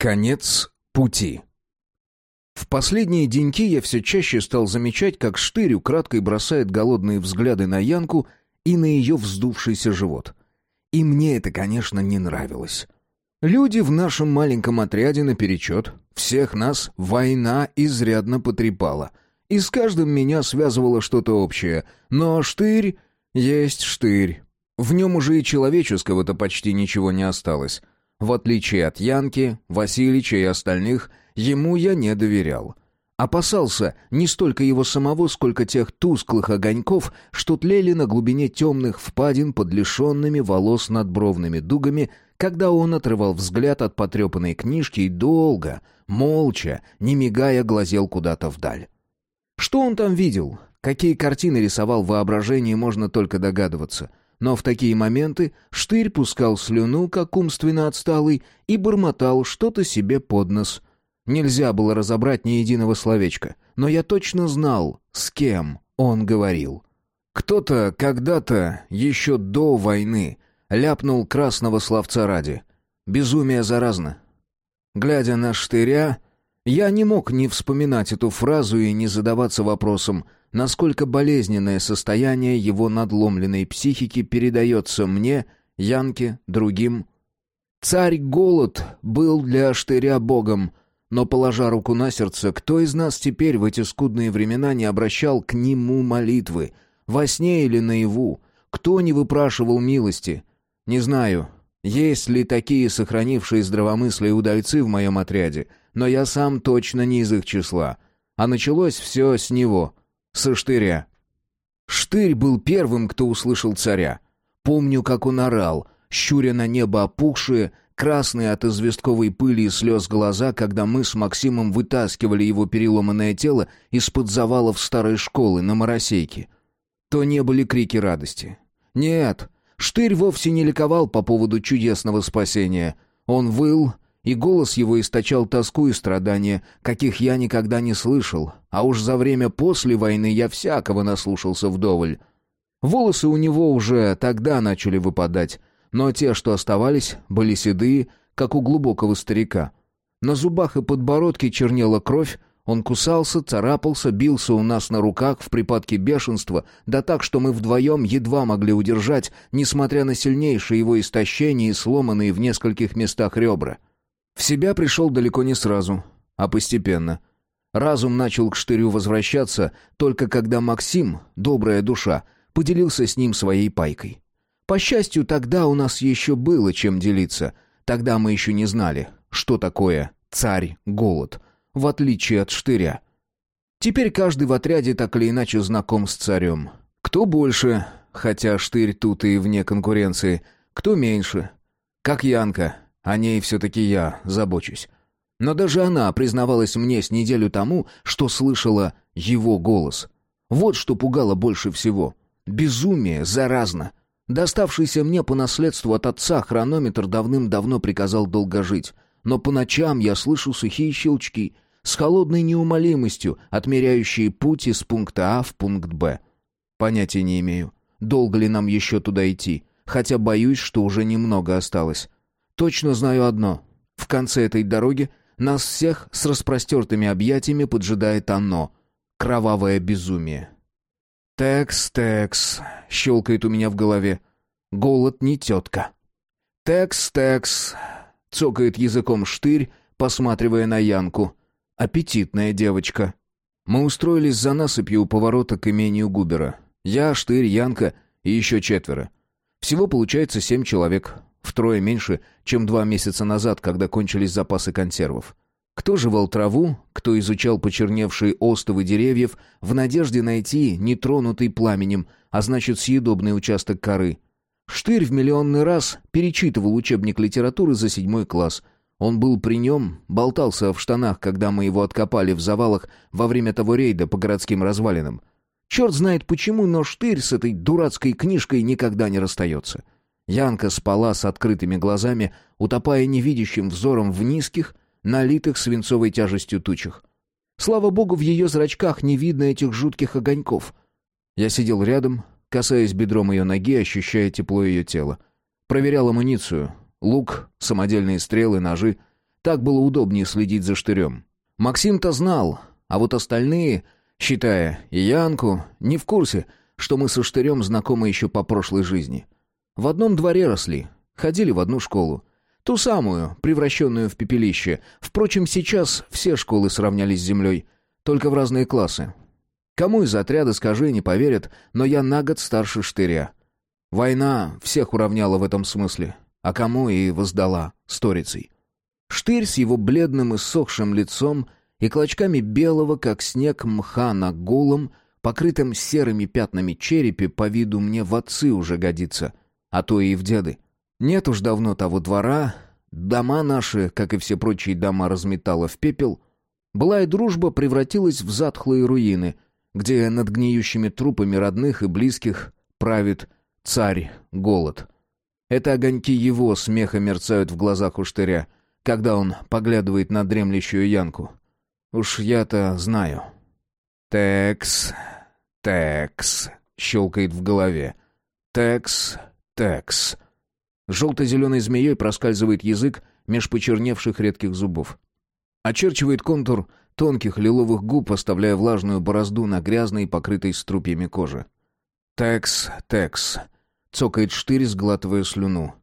Конец пути. В последние деньки я все чаще стал замечать, как Штырь украдкой бросает голодные взгляды на Янку и на ее вздувшийся живот. И мне это, конечно, не нравилось. Люди в нашем маленьком отряде наперечет. Всех нас война изрядно потрепала. И с каждым меня связывало что-то общее. Но Штырь есть Штырь. В нем уже и человеческого-то почти ничего не осталось. В отличие от Янки, Васильича и остальных, ему я не доверял. Опасался не столько его самого, сколько тех тусклых огоньков, что тлели на глубине темных впадин под лишенными волос надбровными дугами, когда он отрывал взгляд от потрепанной книжки и долго, молча, не мигая, глазел куда-то вдаль. Что он там видел? Какие картины рисовал воображение, можно только догадываться — но в такие моменты Штырь пускал слюну, как умственно отсталый, и бормотал что-то себе под нос. Нельзя было разобрать ни единого словечка, но я точно знал, с кем он говорил. Кто-то когда-то, еще до войны, ляпнул красного словца ради. Безумие заразно. Глядя на Штыря, я не мог не вспоминать эту фразу и не задаваться вопросом — насколько болезненное состояние его надломленной психики передается мне, Янке, другим. Царь-голод был для Штыря богом, но, положа руку на сердце, кто из нас теперь в эти скудные времена не обращал к нему молитвы, во сне или наяву, кто не выпрашивал милости? Не знаю, есть ли такие сохранившие здравомыслие удальцы в моем отряде, но я сам точно не из их числа. А началось все с него, со штыря. Штырь был первым, кто услышал царя. Помню, как он орал, щуря на небо опухшие, красные от известковой пыли и слез глаза, когда мы с Максимом вытаскивали его переломанное тело из-под завалов старой школы на Моросейке. То не были крики радости. Нет, Штырь вовсе не ликовал по поводу чудесного спасения. Он выл, и голос его источал тоску и страдания, каких я никогда не слышал, а уж за время после войны я всякого наслушался вдоволь. Волосы у него уже тогда начали выпадать, но те, что оставались, были седые, как у глубокого старика. На зубах и подбородке чернела кровь, он кусался, царапался, бился у нас на руках в припадке бешенства, да так, что мы вдвоем едва могли удержать, несмотря на сильнейшее его истощение и сломанные в нескольких местах ребра. В себя пришел далеко не сразу, а постепенно. Разум начал к штырю возвращаться только когда Максим, добрая душа, поделился с ним своей пайкой. По счастью, тогда у нас еще было чем делиться. Тогда мы еще не знали, что такое царь-голод, в отличие от штыря. Теперь каждый в отряде так или иначе знаком с царем. Кто больше, хотя штырь тут и вне конкуренции, кто меньше. Как Янка, о ней все-таки я забочусь. Но даже она признавалась мне с неделю тому, что слышала его голос. Вот что пугало больше всего. Безумие заразно. Доставшийся мне по наследству от отца хронометр давным-давно приказал долго жить. Но по ночам я слышу сухие щелчки, с холодной неумолимостью, отмеряющие путь из пункта А в пункт Б. Понятия не имею, долго ли нам еще туда идти, хотя боюсь, что уже немного осталось. Точно знаю одно. В конце этой дороги нас всех с распростертыми объятиями поджидает оно — кровавое безумие. «Текс, текс», — щелкает у меня в голове. «Голод не тетка». «Текс, текс», — цокает языком штырь, посматривая на Янку. «Аппетитная девочка». Мы устроились за насыпью у поворота к имению Губера. Я, Штырь, Янка и еще четверо. Всего получается семь человек. Втрое меньше, чем два месяца назад, когда кончились запасы консервов. Кто жевал траву, кто изучал почерневшие остовы деревьев в надежде найти нетронутый пламенем, а значит съедобный участок коры. Штырь в миллионный раз перечитывал учебник литературы за седьмой класс. Он был при нем, болтался в штанах, когда мы его откопали в завалах во время того рейда по городским развалинам. Черт знает почему, но Штырь с этой дурацкой книжкой никогда не расстается. — Янка спала с открытыми глазами, утопая невидящим взором в низких, налитых свинцовой тяжестью тучах. Слава богу, в ее зрачках не видно этих жутких огоньков. Я сидел рядом, касаясь бедром ее ноги, ощущая тепло ее тела. Проверял амуницию. Лук, самодельные стрелы, ножи. Так было удобнее следить за штырем. Максим-то знал, а вот остальные, считая и Янку, не в курсе, что мы со штырем знакомы еще по прошлой жизни. В одном дворе росли, ходили в одну школу. Ту самую, превращенную в пепелище. Впрочем, сейчас все школы сравнялись с землей, только в разные классы. Кому из отряда, скажи, не поверят, но я на год старше штыря. Война всех уравняла в этом смысле, а кому и воздала сторицей. Штырь с его бледным и сохшим лицом и клочками белого, как снег, мха на голом, покрытым серыми пятнами черепе, по виду мне в отцы уже годится, а то и в деды. Нет уж давно того двора, дома наши, как и все прочие дома, разметало в пепел. Былая дружба превратилась в затхлые руины, где над гниющими трупами родных и близких правит царь голод. Это огоньки его смеха мерцают в глазах у штыря, когда он поглядывает на дремлющую Янку. Уж я-то знаю. «Текс, текс», — щелкает в голове. «Текс, текс». Желто-зеленой змеей проскальзывает язык меж почерневших редких зубов. Очерчивает контур тонких лиловых губ, оставляя влажную борозду на грязной, покрытой струпьями кожи. «Текс, текс», — цокает штырь, сглатывая слюну.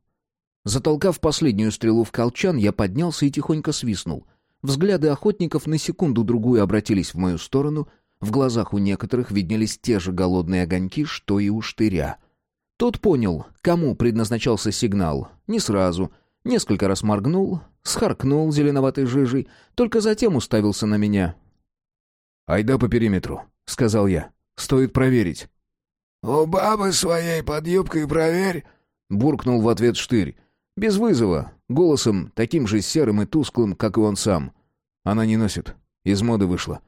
Затолкав последнюю стрелу в колчан, я поднялся и тихонько свистнул. Взгляды охотников на секунду-другую обратились в мою сторону. В глазах у некоторых виднелись те же голодные огоньки, что и у штыря — тот понял, кому предназначался сигнал. Не сразу. Несколько раз моргнул, схаркнул зеленоватой жижей, только затем уставился на меня. «Айда по периметру», — сказал я. «Стоит проверить». «У бабы своей под юбкой проверь», — буркнул в ответ Штырь. Без вызова, голосом таким же серым и тусклым, как и он сам. Она не носит. Из моды вышла.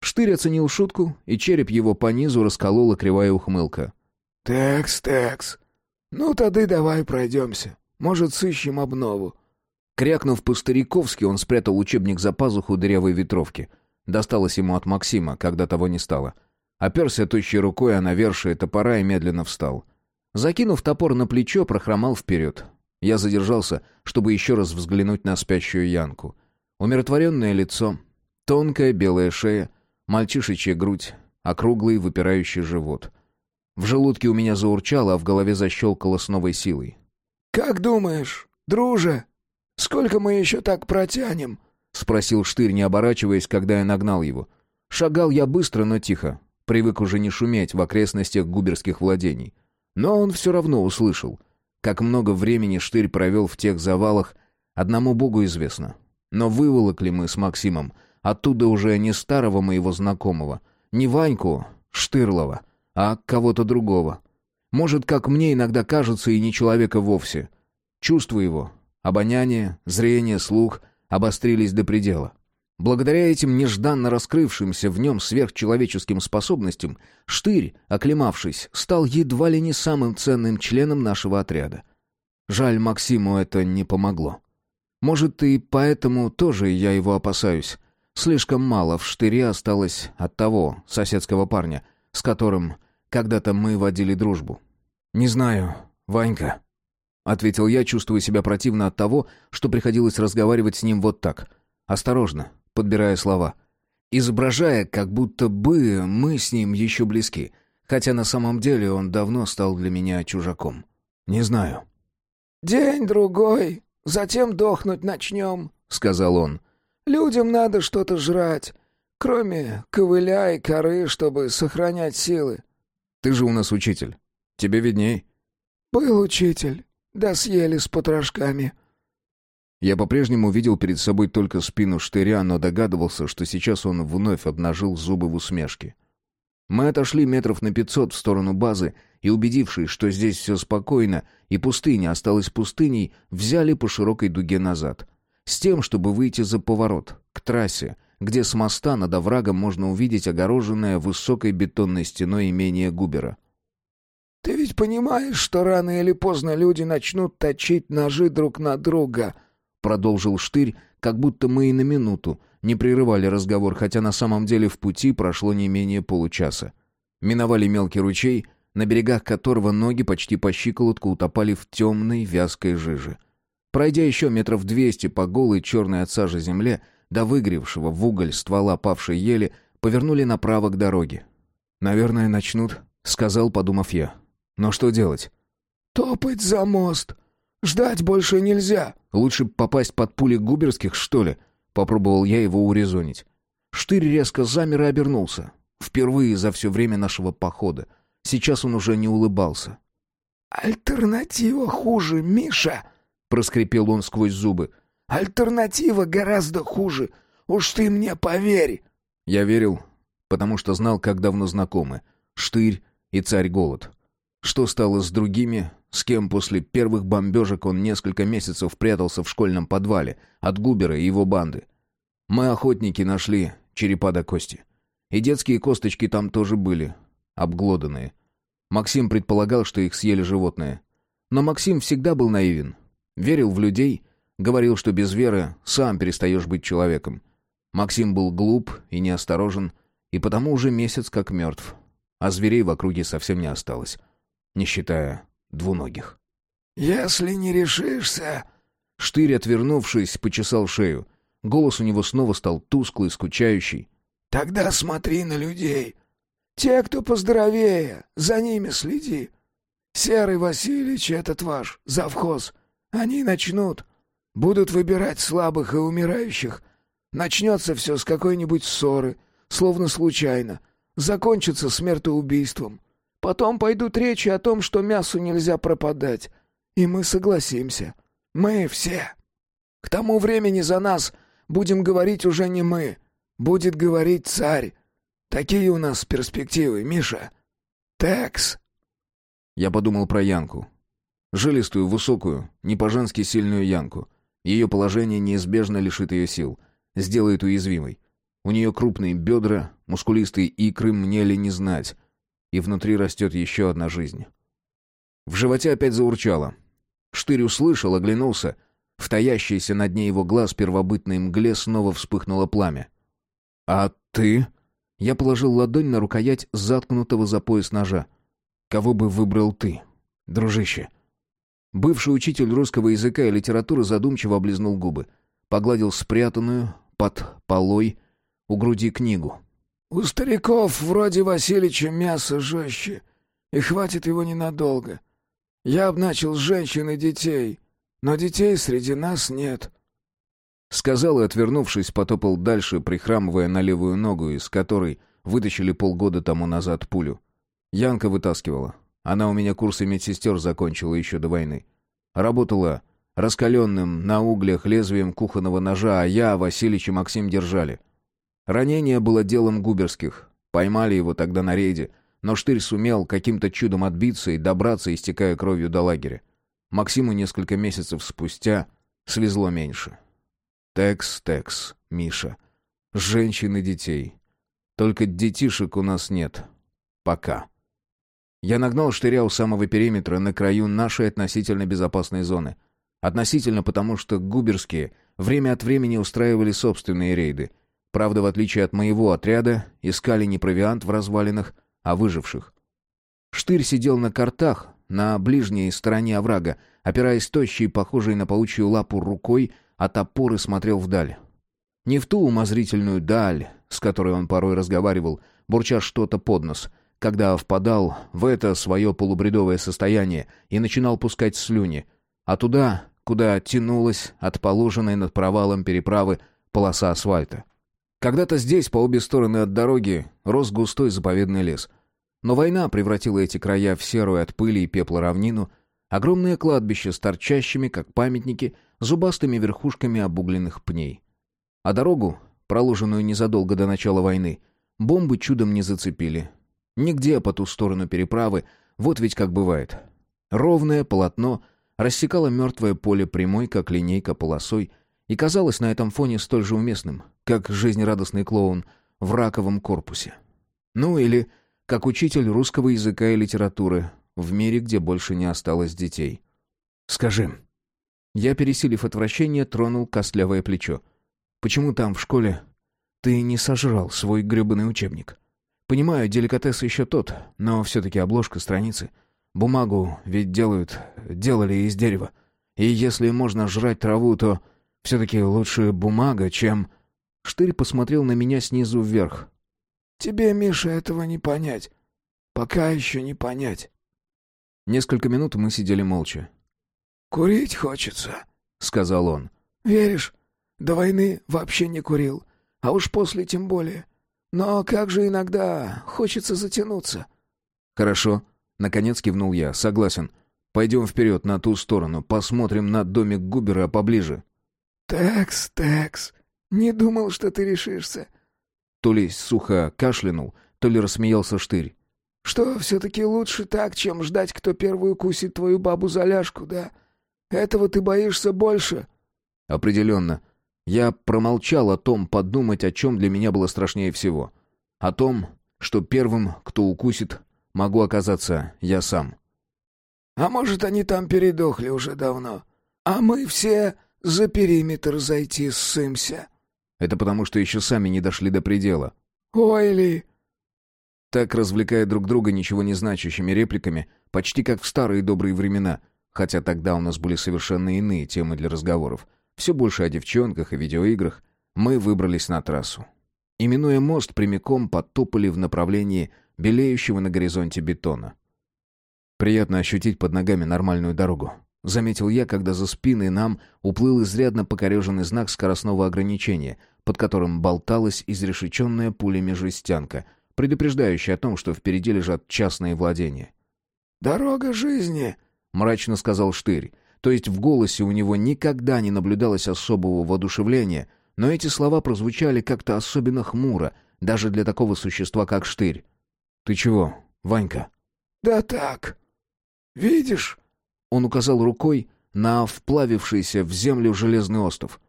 Штырь оценил шутку, и череп его по низу расколола кривая ухмылка. «Текс, текс. Ну, тогда давай пройдемся. Может, сыщем обнову». Крякнув по-стариковски, он спрятал учебник за пазуху дырявой ветровки. Досталось ему от Максима, когда того не стало. Оперся тощей рукой о навершие топора и медленно встал. Закинув топор на плечо, прохромал вперед. Я задержался, чтобы еще раз взглянуть на спящую Янку. Умиротворенное лицо, тонкая белая шея, мальчишечья грудь, округлый выпирающий живот — в желудке у меня заурчало, а в голове защелкало с новой силой. «Как думаешь, друже, сколько мы еще так протянем?» — спросил Штырь, не оборачиваясь, когда я нагнал его. Шагал я быстро, но тихо. Привык уже не шуметь в окрестностях губерских владений. Но он все равно услышал. Как много времени Штырь провел в тех завалах, одному богу известно. Но выволокли мы с Максимом оттуда уже не старого моего знакомого, не Ваньку Штырлова — а кого-то другого. Может, как мне иногда кажется, и не человека вовсе. Чувства его, обоняние, зрение, слух обострились до предела. Благодаря этим нежданно раскрывшимся в нем сверхчеловеческим способностям, Штырь, оклемавшись, стал едва ли не самым ценным членом нашего отряда. Жаль, Максиму это не помогло. Может, и поэтому тоже я его опасаюсь. Слишком мало в Штыре осталось от того соседского парня, с которым когда-то мы водили дружбу. «Не знаю, Ванька», — ответил я, чувствуя себя противно от того, что приходилось разговаривать с ним вот так, осторожно, подбирая слова, изображая, как будто бы мы с ним еще близки, хотя на самом деле он давно стал для меня чужаком. «Не знаю». «День-другой, затем дохнуть начнем», — сказал он. «Людям надо что-то жрать. Кроме ковыля и коры, чтобы сохранять силы. Ты же у нас учитель. Тебе видней. Был учитель. Да съели с потрошками. Я по-прежнему видел перед собой только спину штыря, но догадывался, что сейчас он вновь обнажил зубы в усмешке. Мы отошли метров на пятьсот в сторону базы и, убедившись, что здесь все спокойно и пустыня осталась пустыней, взяли по широкой дуге назад. С тем, чтобы выйти за поворот, к трассе, где с моста над оврагом можно увидеть огороженное высокой бетонной стеной имение Губера. «Ты ведь понимаешь, что рано или поздно люди начнут точить ножи друг на друга?» Продолжил Штырь, как будто мы и на минуту не прерывали разговор, хотя на самом деле в пути прошло не менее получаса. Миновали мелкий ручей, на берегах которого ноги почти по щиколотку утопали в темной вязкой жиже. Пройдя еще метров двести по голой черной от сажи земле, до выгревшего в уголь ствола павшей ели, повернули направо к дороге. «Наверное, начнут», — сказал, подумав я. «Но что делать?» «Топать за мост. Ждать больше нельзя». «Лучше попасть под пули губерских, что ли?» Попробовал я его урезонить. Штырь резко замер и обернулся. Впервые за все время нашего похода. Сейчас он уже не улыбался. «Альтернатива хуже, Миша!» — проскрипел он сквозь зубы. «Альтернатива гораздо хуже. Уж ты мне поверь!» Я верил, потому что знал, как давно знакомы. Штырь и царь Голод. Что стало с другими, с кем после первых бомбежек он несколько месяцев прятался в школьном подвале от Губера и его банды. Мы, охотники, нашли черепа до кости. И детские косточки там тоже были, обглоданные. Максим предполагал, что их съели животные. Но Максим всегда был наивен. Верил в людей, говорил, что без веры сам перестаешь быть человеком. Максим был глуп и неосторожен, и потому уже месяц как мертв. А зверей в округе совсем не осталось, не считая двуногих. «Если не решишься...» Штырь, отвернувшись, почесал шею. Голос у него снова стал тусклый, скучающий. «Тогда смотри на людей. Те, кто поздоровее, за ними следи. Серый Васильевич, этот ваш, завхоз, они начнут. Будут выбирать слабых и умирающих. Начнется все с какой-нибудь ссоры, словно случайно. Закончится смертоубийством. Потом пойдут речи о том, что мясу нельзя пропадать. И мы согласимся. Мы все. К тому времени за нас будем говорить уже не мы. Будет говорить царь. Такие у нас перспективы, Миша. Текс. Я подумал про Янку. Жилистую, высокую, не по-женски сильную Янку. Ее положение неизбежно лишит ее сил, сделает уязвимой. У нее крупные бедра, мускулистые икры мне ли не знать и внутри растет еще одна жизнь. В животе опять заурчало. Штырь услышал, оглянулся. В таящейся на дне его глаз первобытной мгле снова вспыхнуло пламя. «А ты?» Я положил ладонь на рукоять заткнутого за пояс ножа. «Кого бы выбрал ты, дружище?» Бывший учитель русского языка и литературы задумчиво облизнул губы. Погладил спрятанную под полой у груди книгу. У стариков вроде Васильича мясо жестче, и хватит его ненадолго. Я с женщин и детей, но детей среди нас нет». Сказал и, отвернувшись, потопал дальше, прихрамывая на левую ногу, из которой вытащили полгода тому назад пулю. Янка вытаскивала. Она у меня курсы медсестер закончила еще до войны. Работала раскаленным на углях лезвием кухонного ножа, а я, Василич и Максим держали — Ранение было делом губерских. Поймали его тогда на рейде, но Штырь сумел каким-то чудом отбиться и добраться, истекая кровью до лагеря. Максиму несколько месяцев спустя слезло меньше. Текс, Текс, Миша. Женщин и детей. Только детишек у нас нет. Пока. Я нагнал штыря у самого периметра на краю нашей относительно безопасной зоны. Относительно потому, что губерские время от времени устраивали собственные рейды — Правда, в отличие от моего отряда, искали не провиант в развалинах, а выживших. Штырь сидел на картах, на ближней стороне оврага, опираясь тощей, похожей на паучью лапу рукой, а топор и смотрел вдаль. Не в ту умозрительную даль, с которой он порой разговаривал, бурча что-то под нос, когда впадал в это свое полубредовое состояние и начинал пускать слюни, а туда, куда тянулась от положенной над провалом переправы полоса асфальта. Когда-то здесь, по обе стороны от дороги, рос густой заповедный лес. Но война превратила эти края в серую от пыли и пепла равнину, огромное кладбище с торчащими, как памятники, зубастыми верхушками обугленных пней. А дорогу, проложенную незадолго до начала войны, бомбы чудом не зацепили. Нигде по ту сторону переправы, вот ведь как бывает. Ровное полотно рассекало мертвое поле прямой, как линейка полосой, и казалось на этом фоне столь же уместным, как жизнерадостный клоун в раковом корпусе. Ну или как учитель русского языка и литературы в мире, где больше не осталось детей. «Скажи». Я, пересилив отвращение, тронул костлявое плечо. «Почему там, в школе, ты не сожрал свой гребаный учебник? Понимаю, деликатес еще тот, но все-таки обложка страницы. Бумагу ведь делают, делали из дерева. И если можно жрать траву, то все-таки лучше бумага, чем...» Штырь посмотрел на меня снизу вверх. «Тебе, Миша, этого не понять. Пока еще не понять». Несколько минут мы сидели молча. «Курить хочется», — сказал он. «Веришь? До войны вообще не курил, а уж после тем более. Но как же иногда хочется затянуться». «Хорошо», — наконец кивнул я, согласен. «Пойдем вперед, на ту сторону, посмотрим на домик Губера поближе». «Текс, Текс, не думал, что ты решишься». То ли сухо кашлянул, то ли рассмеялся штырь. «Что, все-таки лучше так, чем ждать, кто первую кусит твою бабу за ляжку, да? Этого ты боишься больше?» «Определенно. Я промолчал о том, подумать, о чем для меня было страшнее всего. О том, что первым, кто укусит, могу оказаться я сам». «А может, они там передохли уже давно? А мы все за периметр зайти ссымся?» «Это потому, что еще сами не дошли до предела». «Ой ли!» Так, развлекая друг друга ничего не значащими репликами, почти как в старые добрые времена, хотя тогда у нас были совершенно иные темы для разговоров, все больше о девчонках и видеоиграх, мы выбрались на трассу. Именуя мост, прямиком подтопали в направлении белеющего на горизонте бетона. Приятно ощутить под ногами нормальную дорогу. Заметил я, когда за спиной нам уплыл изрядно покореженный знак скоростного ограничения, под которым болталась изрешеченная пулями жестянка — предупреждающий о том, что впереди лежат частные владения. «Дорога жизни», — мрачно сказал Штырь. То есть в голосе у него никогда не наблюдалось особого воодушевления, но эти слова прозвучали как-то особенно хмуро, даже для такого существа, как Штырь. «Ты чего, Ванька?» «Да так. Видишь?» Он указал рукой на вплавившийся в землю железный остов.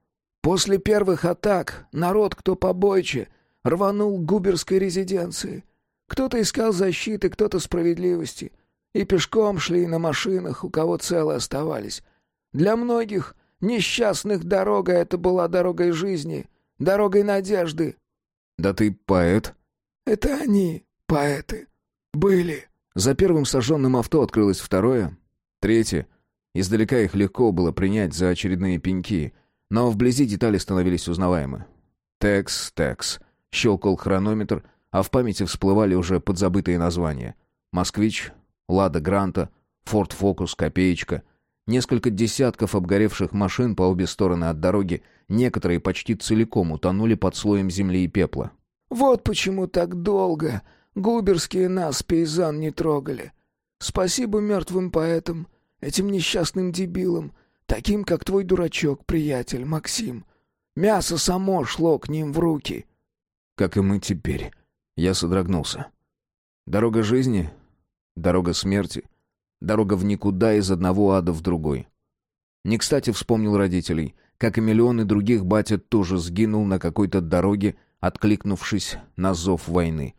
«После первых атак народ, кто побойче, рванул к губерской резиденции. Кто-то искал защиты, кто-то справедливости. И пешком шли, и на машинах, у кого целы оставались. Для многих несчастных дорога это была дорогой жизни, дорогой надежды. «Да ты поэт?» «Это они, поэты. Были». За первым сожженным авто открылось второе, третье. Издалека их легко было принять за очередные пеньки, но вблизи детали становились узнаваемы. «Текс, текс». Щелкал хронометр, а в памяти всплывали уже подзабытые названия. «Москвич», «Лада Гранта», «Форд Фокус», «Копеечка». Несколько десятков обгоревших машин по обе стороны от дороги, некоторые почти целиком утонули под слоем земли и пепла. «Вот почему так долго губерские нас, пейзан, не трогали. Спасибо мертвым поэтам, этим несчастным дебилам, таким, как твой дурачок, приятель, Максим. Мясо само шло к ним в руки» как и мы теперь. Я содрогнулся. Дорога жизни, дорога смерти, дорога в никуда из одного ада в другой. Не кстати вспомнил родителей. Как и миллионы других, батя тоже сгинул на какой-то дороге, откликнувшись на зов войны.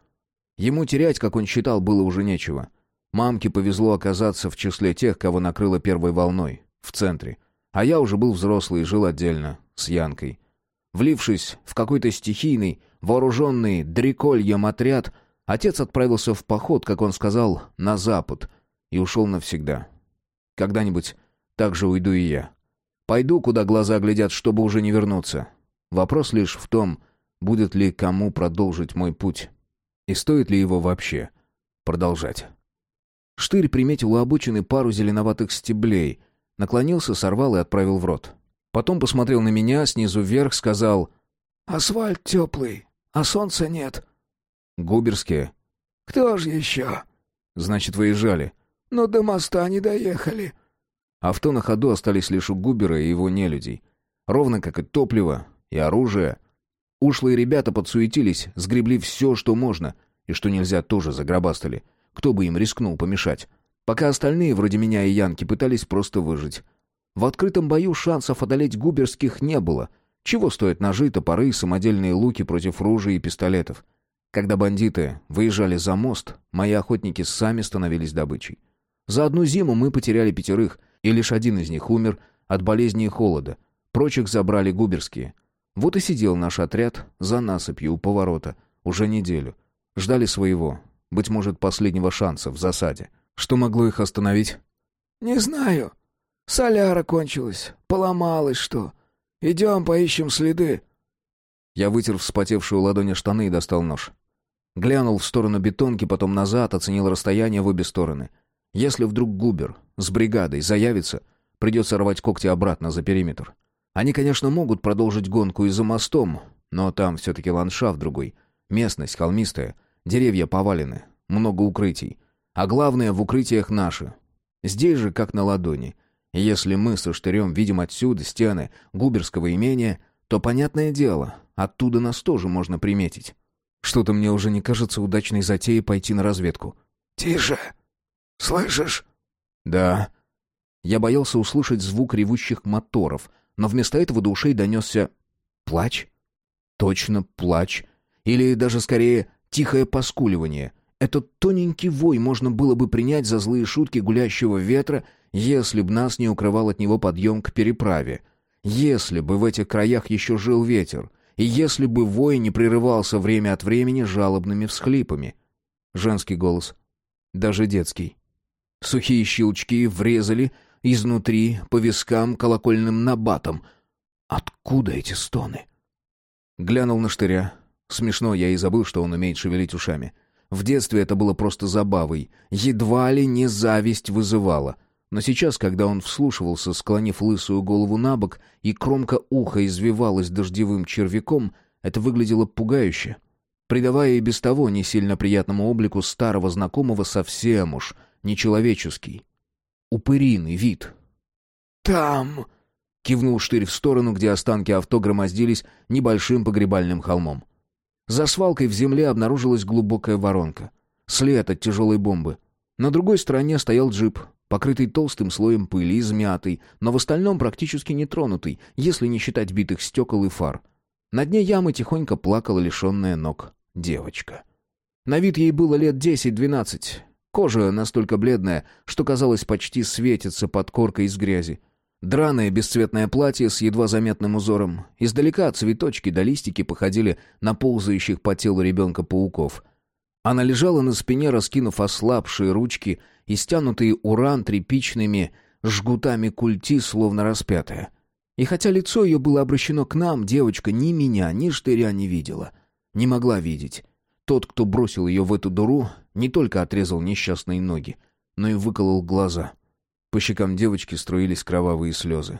Ему терять, как он считал, было уже нечего. Мамке повезло оказаться в числе тех, кого накрыло первой волной, в центре. А я уже был взрослый и жил отдельно, с Янкой. Влившись в какой-то стихийный, вооруженный дрекольем отряд, отец отправился в поход, как он сказал, на запад, и ушел навсегда. Когда-нибудь так же уйду и я. Пойду, куда глаза глядят, чтобы уже не вернуться. Вопрос лишь в том, будет ли кому продолжить мой путь. И стоит ли его вообще продолжать. Штырь приметил у обочины пару зеленоватых стеблей, наклонился, сорвал и отправил в рот. Потом посмотрел на меня, снизу вверх, сказал «Асфальт теплый, а солнца нет». «Губерские?» «Кто же еще?» «Значит, выезжали». «Но до моста не доехали». Авто на ходу остались лишь у Губера и его нелюдей. Ровно как и топливо, и оружие. Ушлые ребята подсуетились, сгребли все, что можно, и что нельзя, тоже загробастали. Кто бы им рискнул помешать? Пока остальные, вроде меня и Янки, пытались просто выжить. В открытом бою шансов одолеть губерских не было. Чего стоят ножи, топоры самодельные луки против ружей и пистолетов? Когда бандиты выезжали за мост, мои охотники сами становились добычей. За одну зиму мы потеряли пятерых, и лишь один из них умер от болезни и холода. Прочих забрали губерские. Вот и сидел наш отряд за насыпью у поворота уже неделю. Ждали своего, быть может, последнего шанса в засаде. Что могло их остановить? «Не знаю», Соляра кончилась, поломалась что. Идем, поищем следы». Я вытер вспотевшую ладонь штаны и достал нож. Глянул в сторону бетонки, потом назад, оценил расстояние в обе стороны. Если вдруг Губер с бригадой заявится, придется рвать когти обратно за периметр. Они, конечно, могут продолжить гонку и за мостом, но там все-таки ландшафт другой. Местность холмистая, деревья повалены, много укрытий. А главное, в укрытиях наши. Здесь же, как на ладони. Если мы со Штырем видим отсюда стены губерского имения, то, понятное дело, оттуда нас тоже можно приметить. Что-то мне уже не кажется удачной затеей пойти на разведку. «Тише! Слышишь?» «Да». Я боялся услышать звук ревущих моторов, но вместо этого до ушей донесся плач. Точно плач. Или даже скорее тихое поскуливание. Этот тоненький вой можно было бы принять за злые шутки гулящего ветра, если б нас не укрывал от него подъем к переправе. Если бы в этих краях еще жил ветер. И если бы вой не прерывался время от времени жалобными всхлипами. Женский голос. Даже детский. Сухие щелчки врезали изнутри по вискам колокольным набатом. Откуда эти стоны? Глянул на штыря. Смешно, я и забыл, что он умеет шевелить ушами. В детстве это было просто забавой. Едва ли не зависть вызывала. Но сейчас, когда он вслушивался, склонив лысую голову на бок, и кромка уха извивалась дождевым червяком, это выглядело пугающе, придавая и без того не сильно приятному облику старого знакомого совсем уж нечеловеческий. Упыриный вид. «Там!» Кивнул штырь в сторону, где останки авто громоздились небольшим погребальным холмом. За свалкой в земле обнаружилась глубокая воронка. След от тяжелой бомбы. На другой стороне стоял джип, покрытый толстым слоем пыли, измятый, но в остальном практически нетронутый, если не считать битых стекол и фар. На дне ямы тихонько плакала лишенная ног девочка. На вид ей было лет десять-двенадцать. Кожа настолько бледная, что, казалось, почти светится под коркой из грязи. Драное бесцветное платье с едва заметным узором. Издалека цветочки да листики походили на ползающих по телу ребенка пауков. Она лежала на спине, раскинув ослабшие ручки и стянутые уран тряпичными жгутами культи, словно распятая. И хотя лицо ее было обращено к нам, девочка ни меня, ни штыря не видела. Не могла видеть. Тот, кто бросил ее в эту дуру, не только отрезал несчастные ноги, но и выколол глаза — по щекам девочки струились кровавые слезы.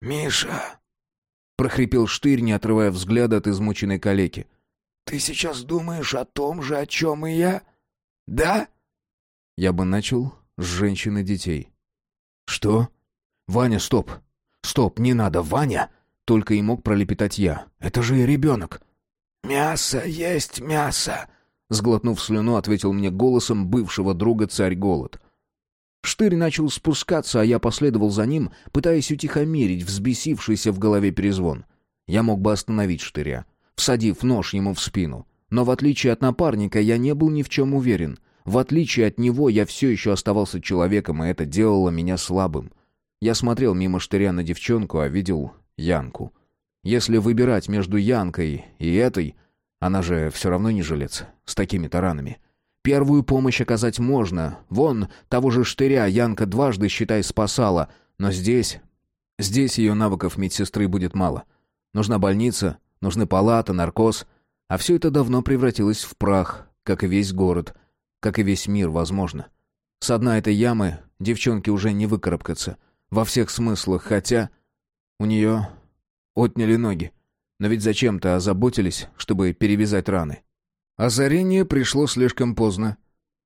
«Миша!» — прохрипел Штырь, не отрывая взгляда от измученной калеки. «Ты сейчас думаешь о том же, о чем и я? Да?» Я бы начал с женщин и детей. «Что? Ваня, стоп! Стоп, не надо, Ваня!» Только и мог пролепетать я. «Это же и ребенок!» «Мясо есть мясо!» Сглотнув слюну, ответил мне голосом бывшего друга царь Голод. Штырь начал спускаться, а я последовал за ним, пытаясь утихомирить взбесившийся в голове перезвон. Я мог бы остановить Штыря, всадив нож ему в спину. Но в отличие от напарника, я не был ни в чем уверен. В отличие от него, я все еще оставался человеком, и это делало меня слабым. Я смотрел мимо Штыря на девчонку, а видел Янку. Если выбирать между Янкой и этой, она же все равно не жилец, с такими таранами. Первую помощь оказать можно. Вон, того же штыря Янка дважды, считай, спасала. Но здесь... Здесь ее навыков медсестры будет мало. Нужна больница, нужны палата, наркоз. А все это давно превратилось в прах, как и весь город, как и весь мир, возможно. С дна этой ямы девчонке уже не выкарабкаться. Во всех смыслах, хотя... У нее отняли ноги. Но ведь зачем-то озаботились, чтобы перевязать раны. Озарение пришло слишком поздно.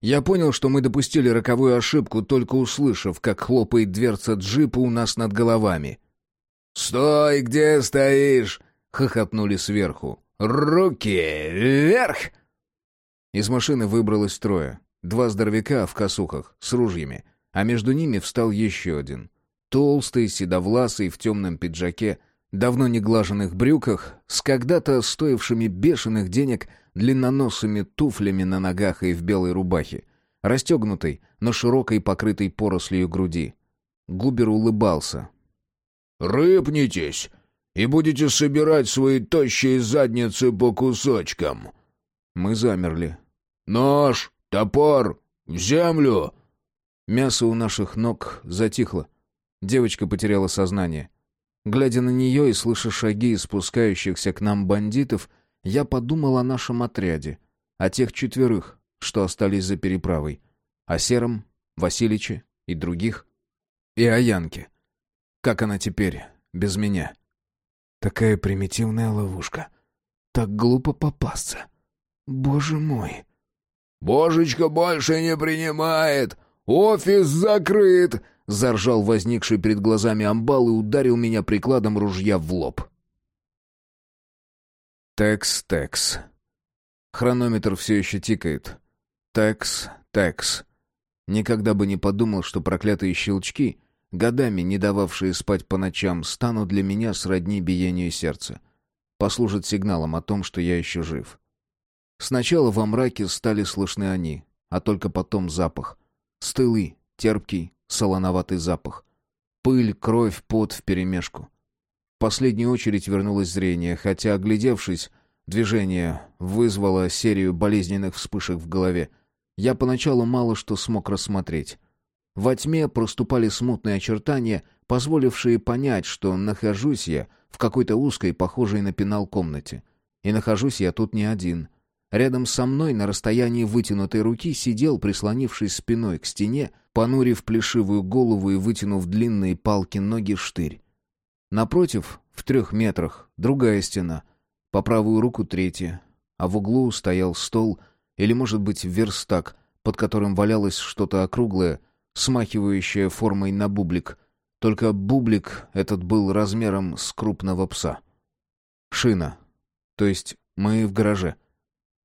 Я понял, что мы допустили роковую ошибку, только услышав, как хлопает дверца джипа у нас над головами. «Стой, где стоишь!» — хохотнули сверху. «Руки вверх!» Из машины выбралось трое. Два здоровяка в косухах, с ружьями, а между ними встал еще один. Толстый, седовласый, в темном пиджаке, давно не глаженных брюках, с когда-то стоившими бешеных денег длинноносыми туфлями на ногах и в белой рубахе, расстегнутой, но широкой, покрытой порослью груди. Губер улыбался. «Рыпнитесь, и будете собирать свои тощие задницы по кусочкам». Мы замерли. «Нож, топор, в землю!» Мясо у наших ног затихло. Девочка потеряла сознание. Глядя на нее и слыша шаги спускающихся к нам бандитов, я подумал о нашем отряде, о тех четверых, что остались за переправой, о Сером, Василиче и других, и о Янке. Как она теперь, без меня? Такая примитивная ловушка. Так глупо попасться. Боже мой. «Божечка больше не принимает! Офис закрыт!» Заржал возникший перед глазами амбал и ударил меня прикладом ружья в лоб. Текс, текс. Хронометр все еще тикает. Текс, текс. Никогда бы не подумал, что проклятые щелчки, годами не дававшие спать по ночам, станут для меня сродни биению сердца. Послужат сигналом о том, что я еще жив. Сначала во мраке стали слышны они, а только потом запах. Стылый, терпкий, солоноватый запах. Пыль, кровь, пот вперемешку. В последнюю очередь вернулось зрение, хотя, оглядевшись, движение вызвало серию болезненных вспышек в голове. Я поначалу мало что смог рассмотреть. Во тьме проступали смутные очертания, позволившие понять, что нахожусь я в какой-то узкой, похожей на пенал комнате. И нахожусь я тут не один — Рядом со мной на расстоянии вытянутой руки сидел, прислонившись спиной к стене, понурив плешивую голову и вытянув длинные палки ноги штырь. Напротив, в трех метрах, другая стена, по правую руку третья, а в углу стоял стол или, может быть, верстак, под которым валялось что-то округлое, смахивающее формой на бублик. Только бублик этот был размером с крупного пса. Шина. То есть мы в гараже.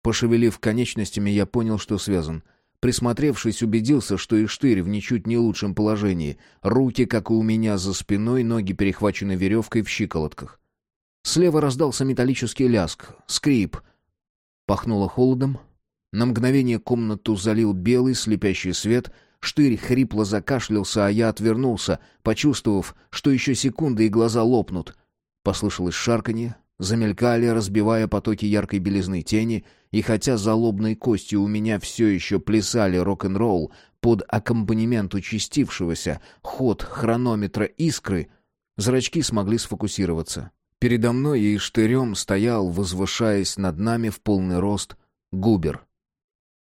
Пошевелив конечностями, я понял, что связан. Присмотревшись, убедился, что и штырь в ничуть не лучшем положении. Руки, как и у меня, за спиной, ноги перехвачены веревкой в щиколотках. Слева раздался металлический ляск, скрип. Пахнуло холодом. На мгновение комнату залил белый слепящий свет. Штырь хрипло закашлялся, а я отвернулся, почувствовав, что еще секунды и глаза лопнут. Послышалось шарканье, замелькали, разбивая потоки яркой белизны тени, и хотя за лобной костью у меня все еще плясали рок-н-ролл под аккомпанемент участившегося ход хронометра искры, зрачки смогли сфокусироваться. Передо мной и штырем стоял, возвышаясь над нами в полный рост, Губер.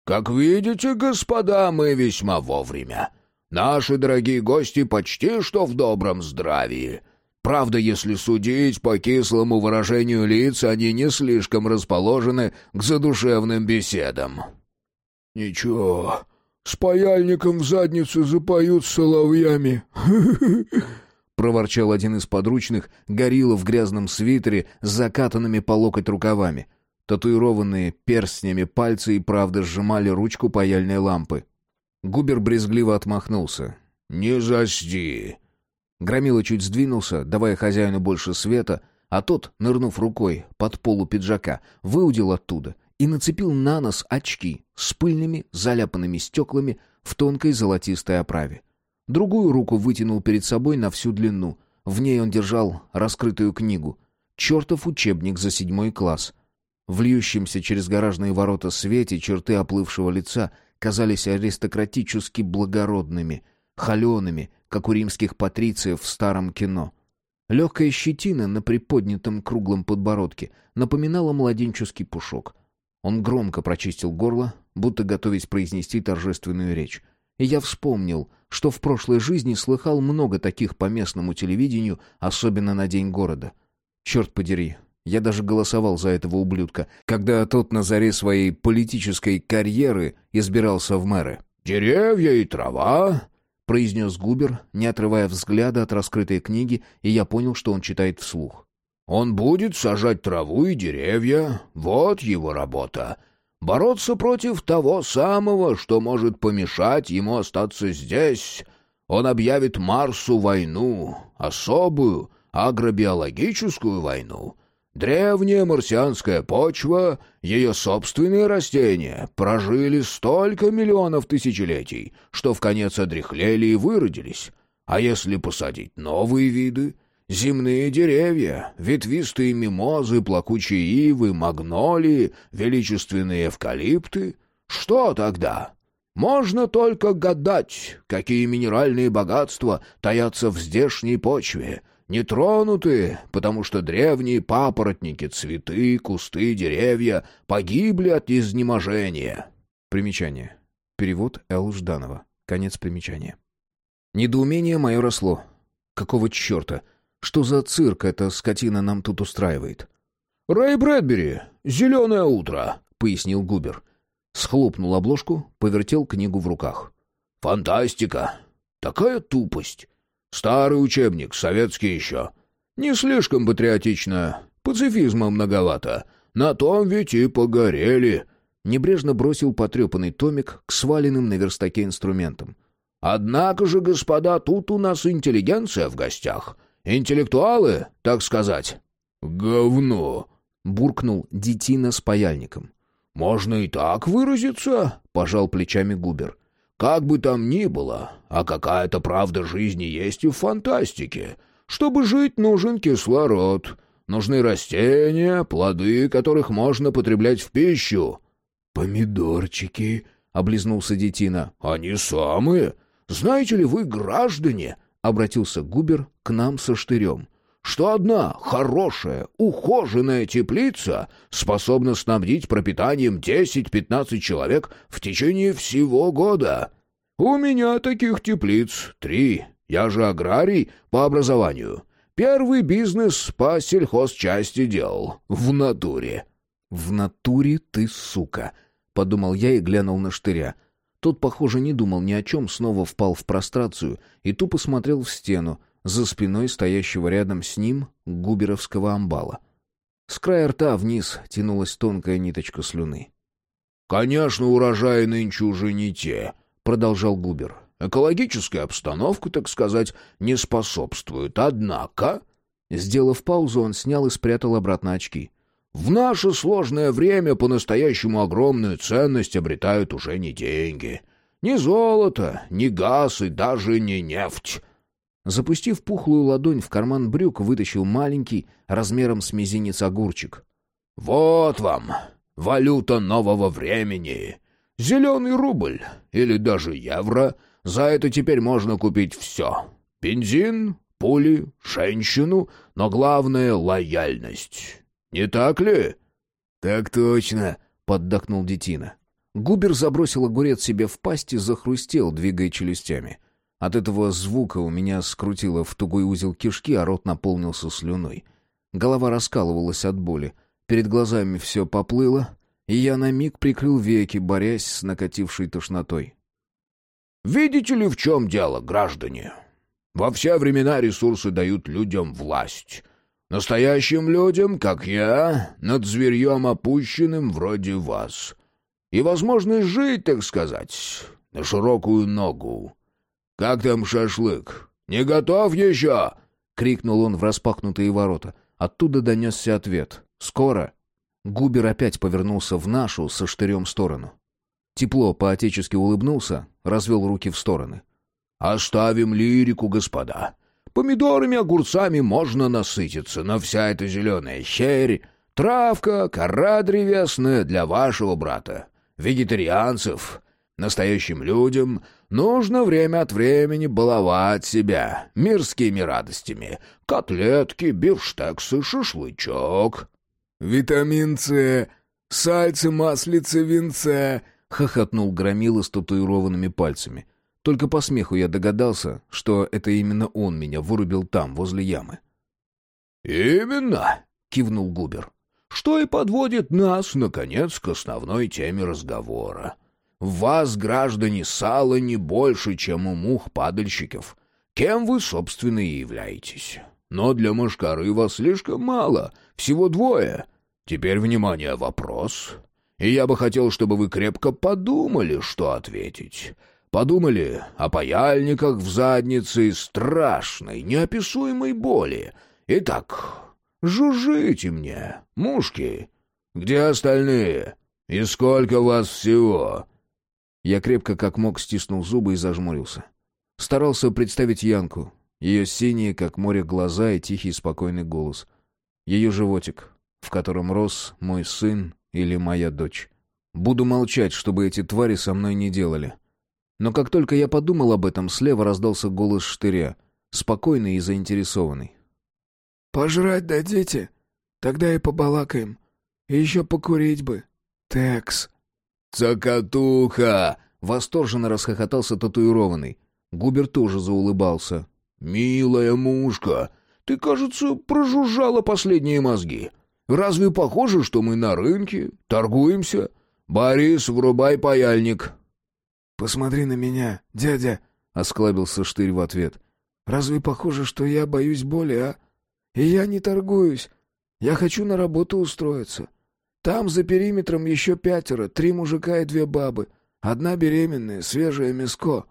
«Как видите, господа, мы весьма вовремя. Наши дорогие гости почти что в добром здравии». Правда, если судить по кислому выражению лиц, они не слишком расположены к задушевным беседам. «Ничего, с паяльником в задницу запоют соловьями», — проворчал один из подручных, горилла в грязном свитере с закатанными по локоть рукавами. Татуированные перстнями пальцы и правда сжимали ручку паяльной лампы. Губер брезгливо отмахнулся. «Не засди. Громила чуть сдвинулся, давая хозяину больше света, а тот, нырнув рукой под полу пиджака, выудил оттуда и нацепил на нос очки с пыльными, заляпанными стеклами в тонкой золотистой оправе. Другую руку вытянул перед собой на всю длину. В ней он держал раскрытую книгу. Чертов учебник за седьмой класс. В льющемся через гаражные ворота свете черты оплывшего лица казались аристократически благородными, холеными, как у римских патрициев в старом кино. Легкая щетина на приподнятом круглом подбородке напоминала младенческий пушок. Он громко прочистил горло, будто готовясь произнести торжественную речь. И я вспомнил, что в прошлой жизни слыхал много таких по местному телевидению, особенно на День города. Черт подери, я даже голосовал за этого ублюдка, когда тот на заре своей политической карьеры избирался в мэры. «Деревья и трава, — произнес Губер, не отрывая взгляда от раскрытой книги, и я понял, что он читает вслух. «Он будет сажать траву и деревья. Вот его работа. Бороться против того самого, что может помешать ему остаться здесь. Он объявит Марсу войну, особую, агробиологическую войну, Древняя марсианская почва, ее собственные растения, прожили столько миллионов тысячелетий, что в конец одряхлели и выродились. А если посадить новые виды? Земные деревья, ветвистые мимозы, плакучие ивы, магнолии, величественные эвкалипты? Что тогда? Можно только гадать, какие минеральные богатства таятся в здешней почве, нетронутые, потому что древние папоротники, цветы, кусты, деревья погибли от изнеможения. Примечание. Перевод Л. Жданова. Конец примечания. Недоумение мое росло. Какого черта? Что за цирк эта скотина нам тут устраивает? «Рэй Брэдбери, «Зеленое утро», — пояснил Губер. Схлопнул обложку, повертел книгу в руках. «Фантастика! Такая тупость! Старый учебник, советский еще. Не слишком патриотично, пацифизма многовато. На том ведь и погорели». Небрежно бросил потрепанный томик к сваленным на верстаке инструментам. «Однако же, господа, тут у нас интеллигенция в гостях. Интеллектуалы, так сказать». «Говно!» — буркнул детина с паяльником. «Можно и так выразиться», — пожал плечами Губер. «Как бы там ни было, а какая-то правда жизни есть и в фантастике. Чтобы жить, нужен кислород. Нужны растения, плоды, которых можно потреблять в пищу». «Помидорчики», — облизнулся детина. «Они самые. Знаете ли вы, граждане?» — обратился Губер к нам со штырем что одна хорошая, ухоженная теплица способна снабдить пропитанием 10-15 человек в течение всего года. У меня таких теплиц три. Я же аграрий по образованию. Первый бизнес по сельхозчасти делал. В натуре. «В натуре ты сука», — подумал я и глянул на штыря. Тот, похоже, не думал ни о чем, снова впал в прострацию и тупо смотрел в стену, за спиной стоящего рядом с ним губеровского амбала. С края рта вниз тянулась тонкая ниточка слюны. «Конечно, урожаи нынче уже не те», — продолжал Губер. «Экологическая обстановка, так сказать, не способствует. Однако...» Сделав паузу, он снял и спрятал обратно очки. «В наше сложное время по-настоящему огромную ценность обретают уже не деньги. Ни золото, ни газ и даже не нефть. Запустив пухлую ладонь в карман брюк, вытащил маленький, размером с мизинец огурчик. «Вот вам, валюта нового времени. Зеленый рубль или даже евро. За это теперь можно купить все. Бензин, пули, женщину, но главное — лояльность. Не так ли?» «Так точно», — поддакнул детина. Губер забросил огурец себе в пасть и захрустел, двигая челюстями. От этого звука у меня скрутило в тугой узел кишки, а рот наполнился слюной. Голова раскалывалась от боли. Перед глазами все поплыло, и я на миг прикрыл веки, борясь с накатившей тошнотой. «Видите ли, в чем дело, граждане? Во все времена ресурсы дают людям власть. Настоящим людям, как я, над зверьем опущенным вроде вас. И возможность жить, так сказать, на широкую ногу. «Как там шашлык? Не готов еще?» — крикнул он в распахнутые ворота. Оттуда донесся ответ. «Скоро». Губер опять повернулся в нашу со штырем сторону. Тепло по-отечески улыбнулся, развел руки в стороны. «Оставим лирику, господа. Помидорами, огурцами можно насытиться, но вся эта зеленая щерь, травка, кора древесная для вашего брата, вегетарианцев, настоящим людям Нужно время от времени баловать себя мирскими радостями. Котлетки, бифштексы, шашлычок. «Витамин С, сальце, маслице, винце», — хохотнул Громила с татуированными пальцами. Только по смеху я догадался, что это именно он меня вырубил там, возле ямы. «Именно», — кивнул Губер, — «что и подводит нас, наконец, к основной теме разговора». Вас, граждане, сало не больше, чем у мух-падальщиков. Кем вы, собственно, и являетесь. Но для мошкары вас слишком мало, всего двое. Теперь, внимание, вопрос. И я бы хотел, чтобы вы крепко подумали, что ответить. Подумали о паяльниках в заднице и страшной, неописуемой боли. Итак, жужжите мне, мушки. Где остальные? И сколько вас всего?» Я крепко как мог стиснул зубы и зажмурился. Старался представить Янку, ее синие, как море, глаза и тихий спокойный голос. Ее животик, в котором рос мой сын или моя дочь. Буду молчать, чтобы эти твари со мной не делали. Но как только я подумал об этом, слева раздался голос штыря, спокойный и заинтересованный. «Пожрать дадите? Тогда и побалакаем. И еще покурить бы. Текс». «Цокотуха!» — восторженно расхохотался татуированный. Губер тоже заулыбался. «Милая мушка, ты, кажется, прожужжала последние мозги. Разве похоже, что мы на рынке, торгуемся? Борис, врубай паяльник». «Посмотри на меня, дядя», — осклабился Штырь в ответ. «Разве похоже, что я боюсь боли, а? И я не торгуюсь. Я хочу на работу устроиться. Там за периметром еще пятеро, три мужика и две бабы. Одна беременная, свежее мяско».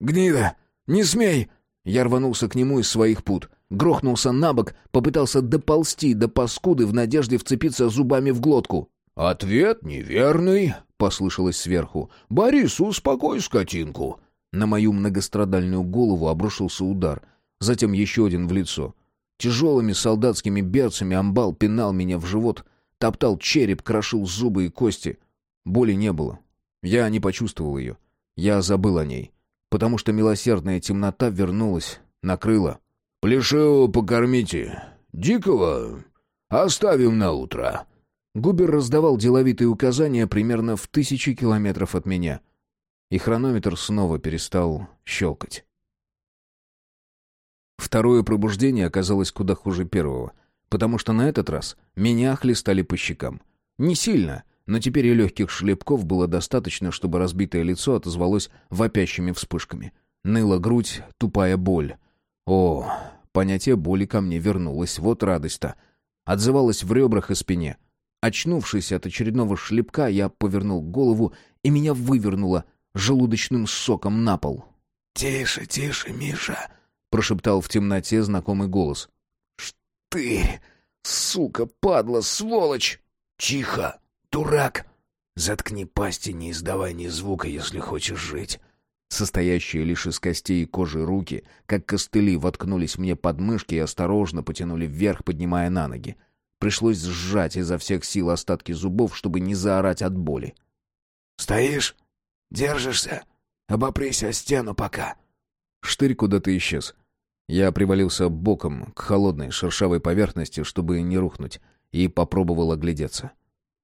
«Гнида! Не смей!» Я рванулся к нему из своих пут. Грохнулся на бок, попытался доползти до паскуды в надежде вцепиться зубами в глотку. «Ответ неверный», — послышалось сверху. «Борис, успокой скотинку». На мою многострадальную голову обрушился удар. Затем еще один в лицо. Тяжелыми солдатскими берцами амбал пинал меня в живот, топтал череп, крошил зубы и кости. Боли не было. Я не почувствовал ее. Я забыл о ней потому что милосердная темнота вернулась, накрыла. «Плешивого покормите, дикого оставим на утро». Губер раздавал деловитые указания примерно в тысячи километров от меня. И хронометр снова перестал щелкать. Второе пробуждение оказалось куда хуже первого, потому что на этот раз меня хлестали по щекам. Не сильно, но теперь и легких шлепков было достаточно, чтобы разбитое лицо отозвалось вопящими вспышками. Ныла грудь, тупая боль. О, понятие боли ко мне вернулось, вот радость-то. Отзывалось в ребрах и спине. Очнувшись от очередного шлепка, я повернул голову, и меня вывернуло желудочным соком на пол. «Тише, тише, Миша!» — прошептал в темноте знакомый голос. «Штырь! Сука, падла, сволочь! Тихо!» «Дурак! Заткни пасти, не издавай ни звука, если хочешь жить!» Состоящие лишь из костей и кожи руки, как костыли, воткнулись мне под мышки и осторожно потянули вверх, поднимая на ноги. Пришлось сжать изо всех сил остатки зубов, чтобы не заорать от боли. «Стоишь? Держишься? Обопрись о стену пока!» Штырь куда-то исчез. Я привалился боком к холодной шершавой поверхности, чтобы не рухнуть, и попробовал оглядеться.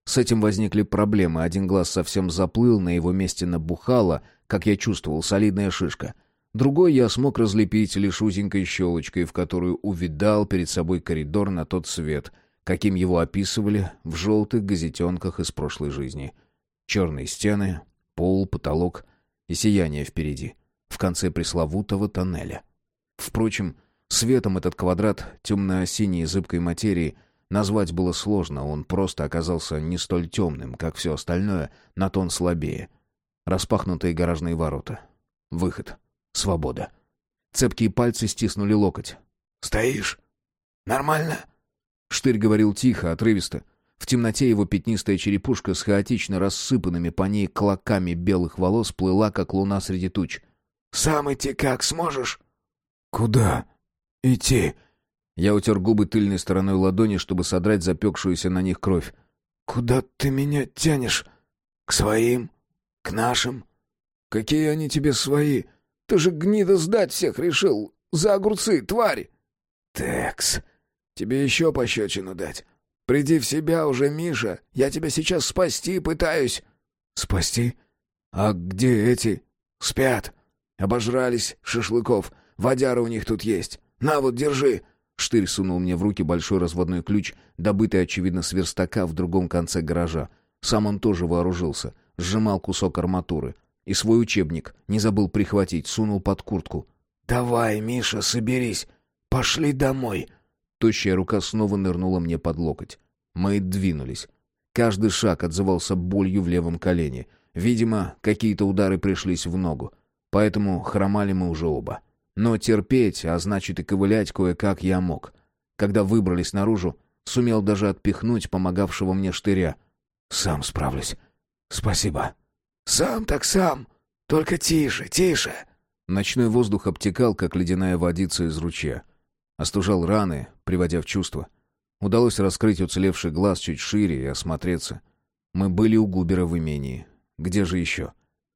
С этим возникли проблемы. Один глаз совсем заплыл, на его месте набухала, как я чувствовал, солидная шишка. Другой я смог разлепить лишь узенькой щелочкой, в которую увидал перед собой коридор на тот свет, каким его описывали в желтых газетенках из прошлой жизни. Черные стены, пол, потолок и сияние впереди, в конце пресловутого тоннеля. Впрочем, светом этот квадрат темно-синей зыбкой материи Назвать было сложно, он просто оказался не столь темным, как все остальное, на тон слабее. Распахнутые гаражные ворота. Выход. Свобода. Цепкие пальцы стиснули локоть. «Стоишь? Нормально?» Штырь говорил тихо, отрывисто. В темноте его пятнистая черепушка с хаотично рассыпанными по ней клоками белых волос плыла, как луна среди туч. «Сам идти как сможешь?» «Куда идти?» Я утер губы тыльной стороной ладони, чтобы содрать запекшуюся на них кровь. «Куда ты меня тянешь? К своим? К нашим? Какие они тебе свои? Ты же гнида сдать всех решил! За огурцы, тварь!» «Текс, тебе еще пощечину дать. Приди в себя уже, Миша. Я тебя сейчас спасти пытаюсь». «Спасти? А где эти?» «Спят. Обожрались шашлыков. Водяра у них тут есть. На вот, держи». Штырь сунул мне в руки большой разводной ключ, добытый, очевидно, с верстака в другом конце гаража. Сам он тоже вооружился, сжимал кусок арматуры. И свой учебник не забыл прихватить, сунул под куртку. «Давай, Миша, соберись. Пошли домой». Тощая рука снова нырнула мне под локоть. Мы двинулись. Каждый шаг отзывался болью в левом колене. Видимо, какие-то удары пришлись в ногу. Поэтому хромали мы уже оба. Но терпеть, а значит и ковылять кое-как я мог. Когда выбрались наружу, сумел даже отпихнуть помогавшего мне штыря. «Сам справлюсь. Спасибо». «Сам так сам. Только тише, тише». Ночной воздух обтекал, как ледяная водица из ручья. Остужал раны, приводя в чувство. Удалось раскрыть уцелевший глаз чуть шире и осмотреться. Мы были у Губера в имении. Где же еще?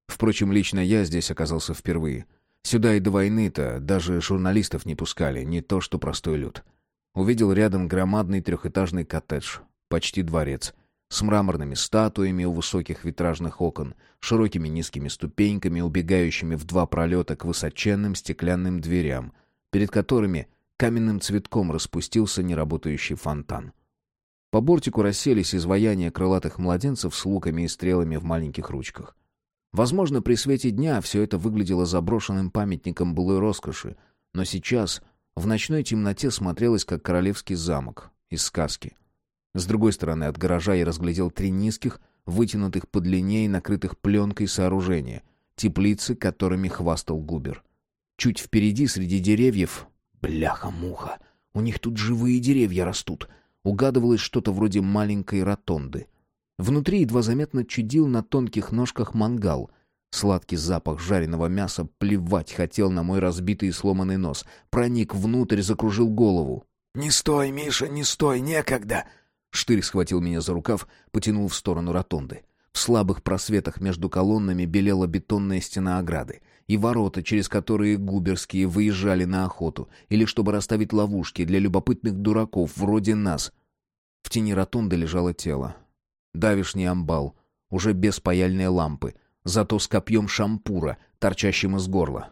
Впрочем, лично я здесь оказался впервые. Сюда и до войны-то даже журналистов не пускали, не то что простой люд. Увидел рядом громадный трехэтажный коттедж, почти дворец, с мраморными статуями у высоких витражных окон, широкими низкими ступеньками, убегающими в два пролета к высоченным стеклянным дверям, перед которыми каменным цветком распустился неработающий фонтан. По бортику расселись изваяния крылатых младенцев с луками и стрелами в маленьких ручках. Возможно, при свете дня все это выглядело заброшенным памятником былой роскоши, но сейчас в ночной темноте смотрелось, как королевский замок из сказки. С другой стороны от гаража я разглядел три низких, вытянутых по длине и накрытых пленкой сооружения, теплицы, которыми хвастал Губер. Чуть впереди, среди деревьев... Бляха-муха! У них тут живые деревья растут. Угадывалось что-то вроде маленькой ротонды. Внутри едва заметно чудил на тонких ножках мангал. Сладкий запах жареного мяса плевать хотел на мой разбитый и сломанный нос. Проник внутрь, закружил голову. «Не стой, Миша, не стой, некогда!» Штырь схватил меня за рукав, потянул в сторону ротонды. В слабых просветах между колоннами белела бетонная стена ограды и ворота, через которые губерские выезжали на охоту или чтобы расставить ловушки для любопытных дураков вроде нас. В тени ротонды лежало тело. Давишний амбал, уже без паяльной лампы, зато с копьем шампура, торчащим из горла.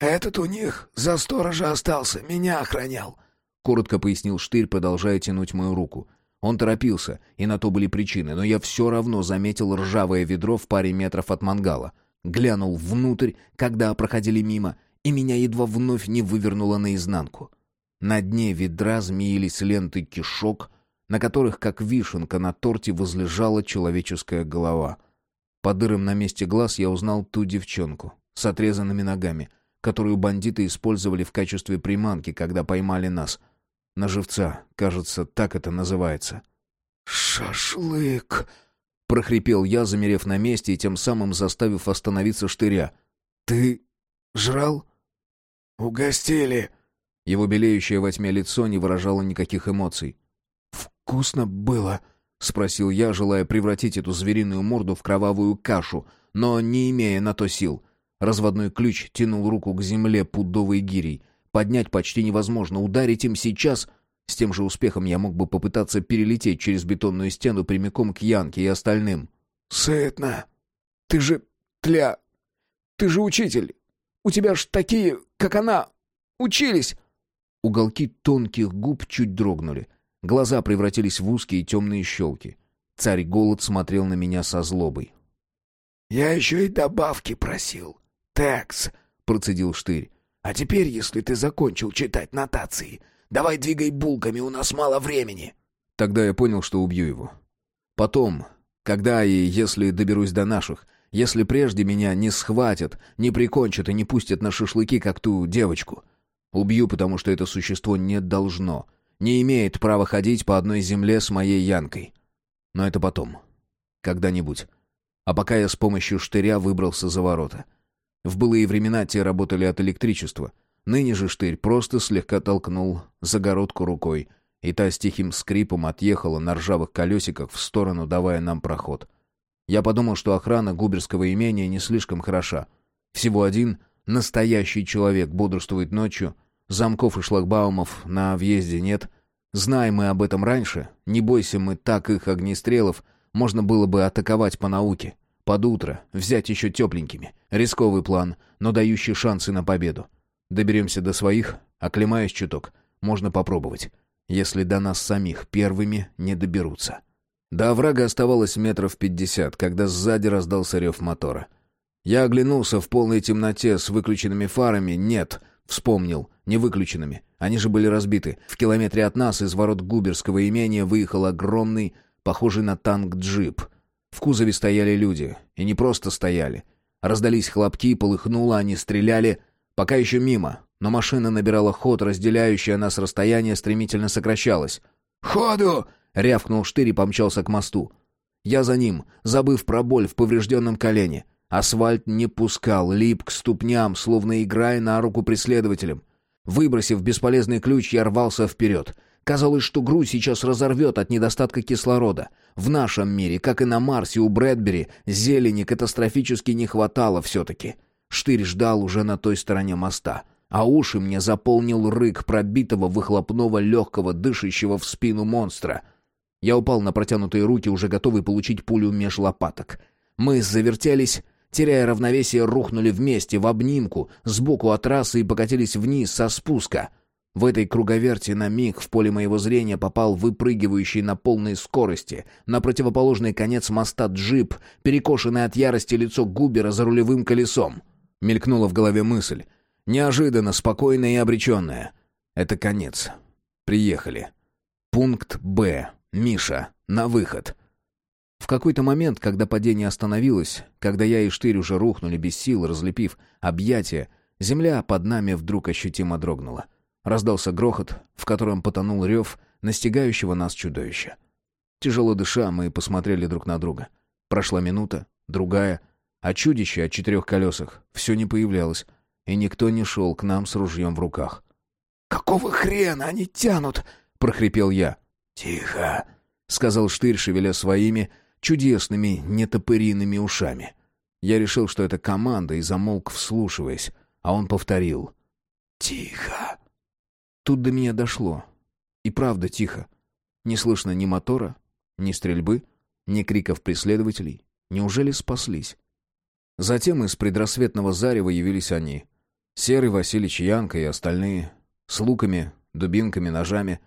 «Этот у них за сторожа остался, меня охранял», — коротко пояснил Штырь, продолжая тянуть мою руку — он торопился, и на то были причины, но я все равно заметил ржавое ведро в паре метров от мангала. Глянул внутрь, когда проходили мимо, и меня едва вновь не вывернуло наизнанку. На дне ведра змеились ленты кишок, на которых, как вишенка на торте, возлежала человеческая голова. По дырам на месте глаз я узнал ту девчонку с отрезанными ногами, которую бандиты использовали в качестве приманки, когда поймали нас — на живца, кажется, так это называется. «Шашлык!» — прохрипел я, замерев на месте и тем самым заставив остановиться штыря. «Ты жрал?» «Угостили!» Его белеющее во тьме лицо не выражало никаких эмоций. «Вкусно было?» — спросил я, желая превратить эту звериную морду в кровавую кашу, но не имея на то сил. Разводной ключ тянул руку к земле пудовой гирей — Поднять почти невозможно, ударить им сейчас... С тем же успехом я мог бы попытаться перелететь через бетонную стену прямиком к Янке и остальным. «Сытно. Ты же... Тля... Ты же учитель. У тебя ж такие, как она, учились!» Уголки тонких губ чуть дрогнули. Глаза превратились в узкие темные щелки. Царь Голод смотрел на меня со злобой. «Я еще и добавки просил. Текс», — процедил Штырь. А теперь, если ты закончил читать нотации, давай двигай булками, у нас мало времени». Тогда я понял, что убью его. Потом, когда и если доберусь до наших, если прежде меня не схватят, не прикончат и не пустят на шашлыки, как ту девочку. Убью, потому что это существо не должно, не имеет права ходить по одной земле с моей Янкой. Но это потом. Когда-нибудь. А пока я с помощью штыря выбрался за ворота — в былые времена те работали от электричества. Ныне же штырь просто слегка толкнул загородку рукой, и та с тихим скрипом отъехала на ржавых колесиках в сторону, давая нам проход. Я подумал, что охрана губерского имения не слишком хороша. Всего один настоящий человек бодрствует ночью, замков и шлагбаумов на въезде нет. Знаем мы об этом раньше, не бойся мы так их огнестрелов, можно было бы атаковать по науке. Под утро взять еще тепленькими. Рисковый план, но дающий шансы на победу. Доберемся до своих, оклемаюсь чуток. Можно попробовать. Если до нас самих первыми не доберутся. До врага оставалось метров пятьдесят, когда сзади раздался рев мотора. Я оглянулся в полной темноте с выключенными фарами. Нет, вспомнил, не выключенными. Они же были разбиты. В километре от нас из ворот Губерского имения выехал огромный, похожий на танк джип. В кузове стояли люди. И не просто стояли. Раздались хлопки, полыхнуло, они стреляли. Пока еще мимо. Но машина набирала ход, разделяющее нас расстояние стремительно сокращалось. «Ходу!» — рявкнул штырь и помчался к мосту. Я за ним, забыв про боль в поврежденном колене. Асфальт не пускал, лип к ступням, словно играя на руку преследователям. Выбросив бесполезный ключ, я рвался вперед. Казалось, что грудь сейчас разорвет от недостатка кислорода. В нашем мире, как и на Марсе у Брэдбери, зелени катастрофически не хватало все-таки. Штырь ждал уже на той стороне моста, а уши мне заполнил рык пробитого выхлопного легкого, дышащего в спину монстра. Я упал на протянутые руки, уже готовый получить пулю меж лопаток. Мы завертелись, теряя равновесие, рухнули вместе, в обнимку, сбоку от трассы и покатились вниз со спуска — в этой круговерти на миг в поле моего зрения попал выпрыгивающий на полной скорости на противоположный конец моста джип, перекошенное от ярости лицо Губера за рулевым колесом. Мелькнула в голове мысль. Неожиданно, спокойная и обреченная. Это конец. Приехали. Пункт «Б». Миша. На выход. В какой-то момент, когда падение остановилось, когда я и Штырь уже рухнули без сил, разлепив объятия, земля под нами вдруг ощутимо дрогнула. Раздался грохот, в котором потонул рев настигающего нас чудовища. Тяжело дыша, мы посмотрели друг на друга. Прошла минута, другая, а чудище о четырех колесах все не появлялось, и никто не шел к нам с ружьем в руках. «Какого хрена они тянут?» — прохрипел я. «Тихо», — сказал Штырь, шевеля своими чудесными нетопыриными ушами. Я решил, что это команда, и замолк, вслушиваясь, а он повторил. «Тихо». Тут до меня дошло. И правда тихо. Не слышно ни мотора, ни стрельбы, ни криков преследователей. Неужели спаслись? Затем из предрассветного зарева явились они. Серый, Василич, Янка и остальные. С луками, дубинками, ножами.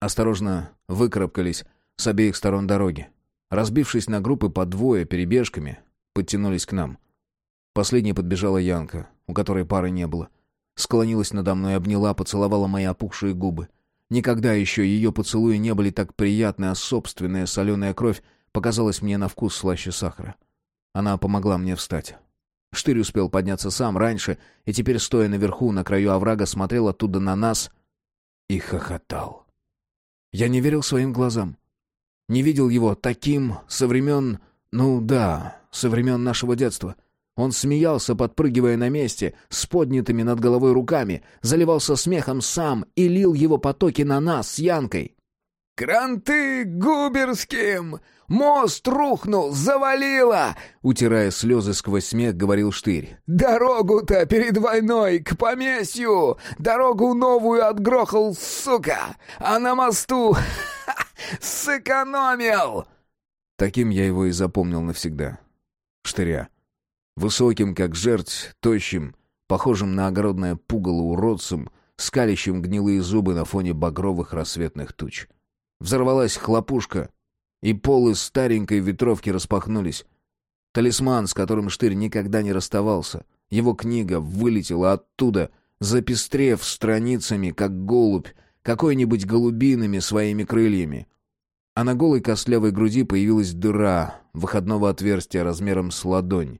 Осторожно выкарабкались с обеих сторон дороги. Разбившись на группы по двое перебежками, подтянулись к нам. Последней подбежала Янка, у которой пары не было — Склонилась надо мной, обняла, поцеловала мои опухшие губы. Никогда еще ее поцелуи не были так приятны, а собственная соленая кровь показалась мне на вкус слаще сахара. Она помогла мне встать. Штырь успел подняться сам раньше, и теперь, стоя наверху, на краю оврага, смотрел оттуда на нас и хохотал. Я не верил своим глазам. Не видел его таким со времен... Ну да, со времен нашего детства — он смеялся, подпрыгивая на месте, с поднятыми над головой руками, заливался смехом сам и лил его потоки на нас с Янкой. «Кранты губерским! Мост рухнул, завалило!» Утирая слезы сквозь смех, говорил Штырь. «Дорогу-то перед войной к поместью! Дорогу новую отгрохал, сука! А на мосту сэкономил!» Таким я его и запомнил навсегда. Штыря. Высоким, как жерть, тощим, похожим на огородное пугало уродцем, скалящим гнилые зубы на фоне багровых рассветных туч. Взорвалась хлопушка, и полы старенькой ветровки распахнулись. Талисман, с которым Штырь никогда не расставался, его книга вылетела оттуда, запестрев страницами, как голубь, какой-нибудь голубиными своими крыльями. А на голой костлявой груди появилась дыра выходного отверстия размером с ладонь.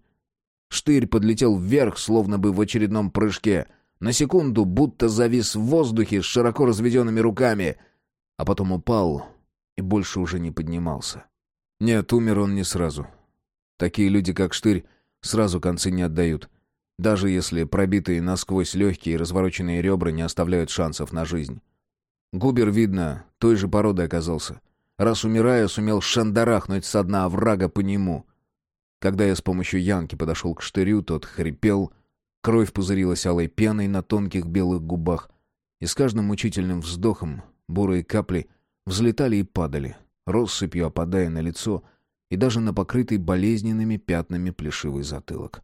Штырь подлетел вверх, словно бы в очередном прыжке. На секунду будто завис в воздухе с широко разведенными руками, а потом упал и больше уже не поднимался. Нет, умер он не сразу. Такие люди, как Штырь, сразу концы не отдают. Даже если пробитые насквозь легкие и развороченные ребра не оставляют шансов на жизнь. Губер, видно, той же породы оказался. Раз умирая, сумел шандарахнуть со дна оврага по нему. Когда я с помощью Янки подошел к штырю, тот хрипел, кровь пузырилась алой пеной на тонких белых губах, и с каждым мучительным вздохом бурые капли взлетали и падали, россыпью опадая на лицо и даже на покрытый болезненными пятнами плешивый затылок.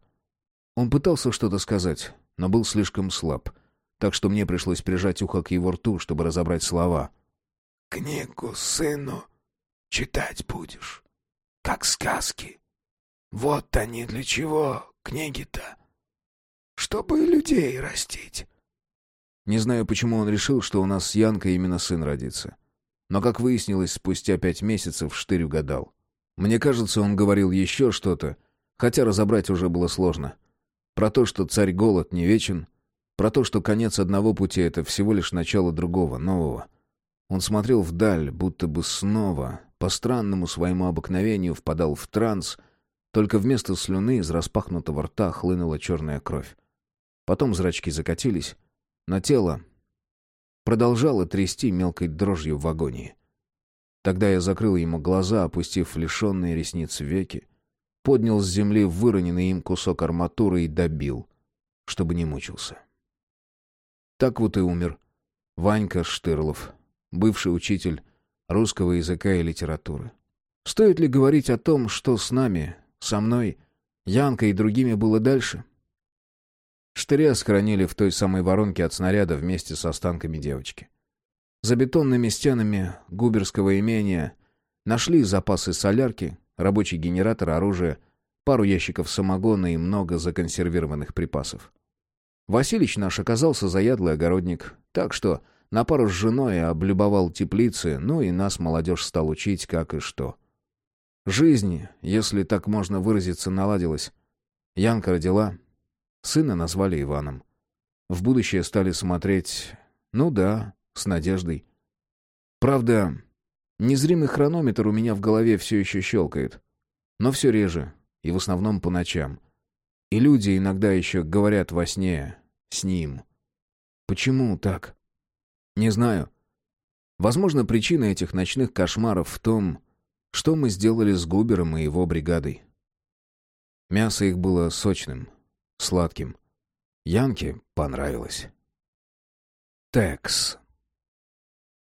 Он пытался что-то сказать, но был слишком слаб, так что мне пришлось прижать ухо к его рту, чтобы разобрать слова. «Книгу сыну читать будешь, как сказки», вот они для чего, книги-то. Чтобы людей растить. Не знаю, почему он решил, что у нас с Янкой именно сын родится. Но, как выяснилось, спустя пять месяцев Штырь угадал. Мне кажется, он говорил еще что-то, хотя разобрать уже было сложно. Про то, что царь голод не вечен, про то, что конец одного пути — это всего лишь начало другого, нового. Он смотрел вдаль, будто бы снова, по странному своему обыкновению, впадал в транс только вместо слюны из распахнутого рта хлынула черная кровь. Потом зрачки закатились. На тело продолжало трясти мелкой дрожью в агонии. Тогда я закрыл ему глаза, опустив лишенные ресниц веки, поднял с земли выроненный им кусок арматуры и добил, чтобы не мучился. Так вот и умер Ванька Штырлов, бывший учитель русского языка и литературы. Стоит ли говорить о том, что с нами, со мной, Янкой и другими было дальше? Штыря сохранили в той самой воронке от снаряда вместе с останками девочки. За бетонными стенами губерского имения нашли запасы солярки, рабочий генератор, оружие, пару ящиков самогона и много законсервированных припасов. Василич наш оказался заядлый огородник, так что на пару с женой облюбовал теплицы, ну и нас молодежь стал учить, как и что. Жизнь, если так можно выразиться, наладилась. Янка родила, Сына назвали Иваном. В будущее стали смотреть, ну да, с надеждой. Правда, незримый хронометр у меня в голове все еще щелкает. Но все реже, и в основном по ночам. И люди иногда еще говорят во сне с ним. Почему так? Не знаю. Возможно, причина этих ночных кошмаров в том, что мы сделали с Губером и его бригадой. Мясо их было сочным, сладким. Янке понравилось. Текс.